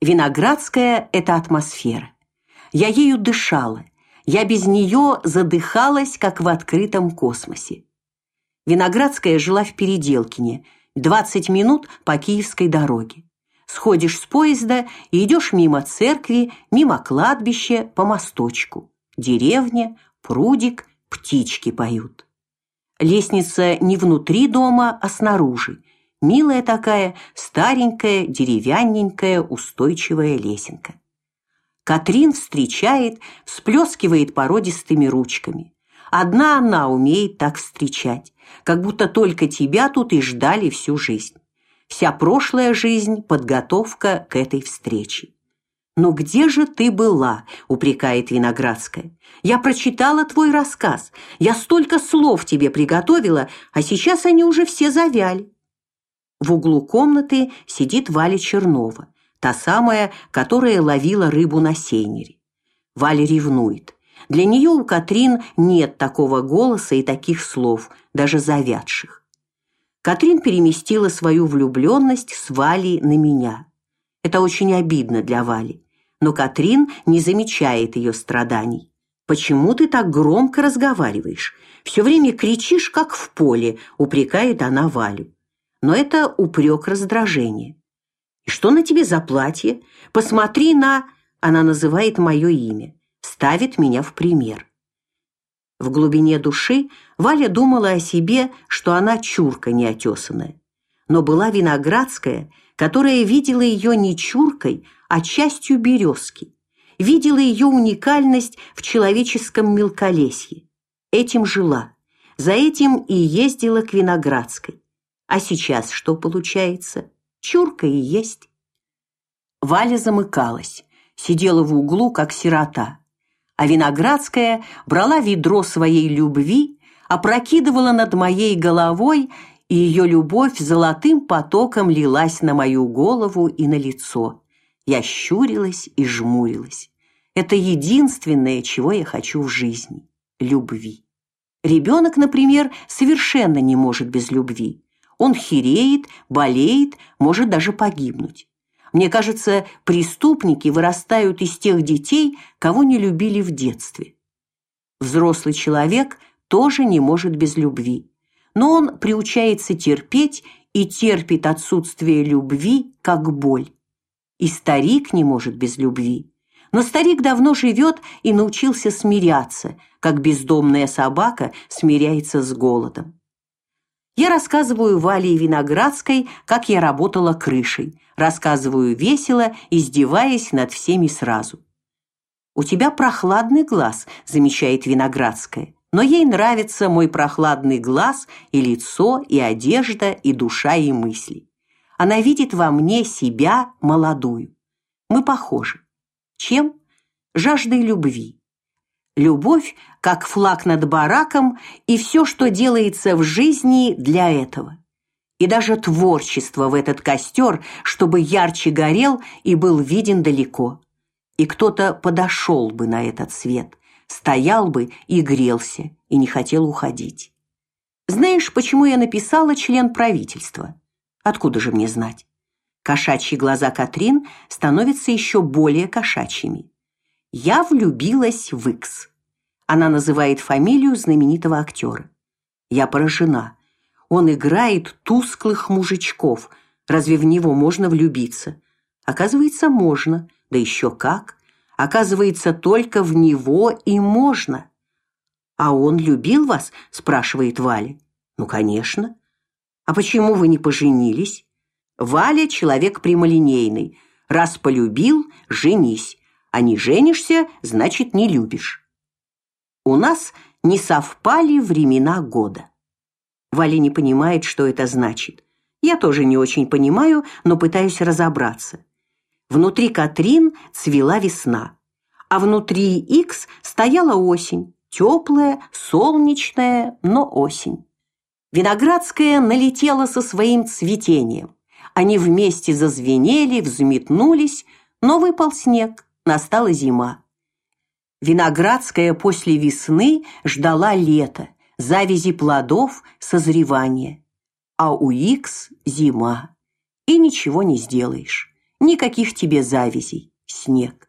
Виноградская – это атмосфера. Я ею дышала, я без нее задыхалась, как в открытом космосе. Виноградская жила в Переделкине, 20 минут по Киевской дороге. Сходишь с поезда и идешь мимо церкви, мимо кладбища, по мосточку. Деревня, прудик, птички поют. Лестница не внутри дома, а снаружи. Милая такая, старенькая, деревянненькая, устойчивая лесенка. Катрин встречает, всплескивает породистыми ручками. Одна она умеет так встречать, как будто только тебя тут и ждали всю жизнь. Вся прошлая жизнь подготовка к этой встрече. Но где же ты была? упрекает Виноградская. Я прочитала твой рассказ. Я столько слов тебе приготовила, а сейчас они уже все завяли. В углу комнаты сидит Валя Чернова та самая, которая ловила рыбу на сейнере. Валя ревнует. Для нее у Катрин нет такого голоса и таких слов, даже завядших. Катрин переместила свою влюбленность с Валей на меня. Это очень обидно для Вали, но Катрин не замечает ее страданий. Почему ты так громко разговариваешь? Все время кричишь, как в поле, упрекает она Валю. Но это упрек раздражения. И что на тебе за платье? Посмотри на... Она называет мое имя, ставит меня в пример. В глубине души Валя думала о себе, что она чурка неотесанная. Но была Виноградская, которая видела ее не чуркой, а частью березки. Видела ее уникальность в человеческом мелколесье. Этим жила. За этим и ездила к Виноградской. А сейчас что получается? Чурка и есть. Валя замыкалась, сидела в углу, как сирота. А Виноградская брала ведро своей любви, опрокидывала над моей головой, и ее любовь золотым потоком лилась на мою голову и на лицо. Я щурилась и жмурилась. Это единственное, чего я хочу в жизни любви. Ребенок, например, совершенно не может без любви. Он хереет, болеет, может даже погибнуть. Мне кажется, преступники вырастают из тех детей, кого не любили в детстве. Взрослый человек тоже не может без любви, но он приучается терпеть и терпит отсутствие любви как боль. И старик не может без любви. Но старик давно живет и научился смиряться, как бездомная собака смиряется с голодом. Я рассказываю Вале Виноградской, как я работала крышей. Рассказываю весело, издеваясь над всеми сразу. «У тебя прохладный глаз», – замечает Виноградская. Но ей нравится мой прохладный глаз и лицо, и одежда, и душа, и мысли. Она видит во мне себя молодую. Мы похожи. Чем? Жаждой любви. Любовь как флаг над бараком и все, что делается в жизни для этого. И даже творчество в этот костер, чтобы ярче горел и был виден далеко. И кто-то подошел бы на этот свет, стоял бы и грелся, и не хотел уходить. Знаешь, почему я написала член правительства? Откуда же мне знать? Кошачьи глаза Катрин становятся еще более кошачьими. Я влюбилась в Икс. Она называет фамилию знаменитого актера. Я поражена. Он играет тусклых мужичков. Разве в него можно влюбиться? Оказывается, можно. Да еще как. Оказывается, только в него и можно. А он любил вас? спрашивает Валя. Ну, конечно. А почему вы не поженились? Валя человек прямолинейный. Раз полюбил, женись. А не женишься, значит, не любишь. У нас не совпали времена года. Валя не понимает, что это значит. Я тоже не очень понимаю, но пытаюсь разобраться. Внутри Катрин цвела весна, а внутри Икс стояла осень, теплая, солнечная, но осень. Виноградская налетела со своим цветением. Они вместе зазвенели, взметнулись, но выпал снег, настала зима. Виноградская после весны ждала лета, завязи плодов, созревания. А у Икс зима, и ничего не сделаешь. Никаких тебе завязей, снег.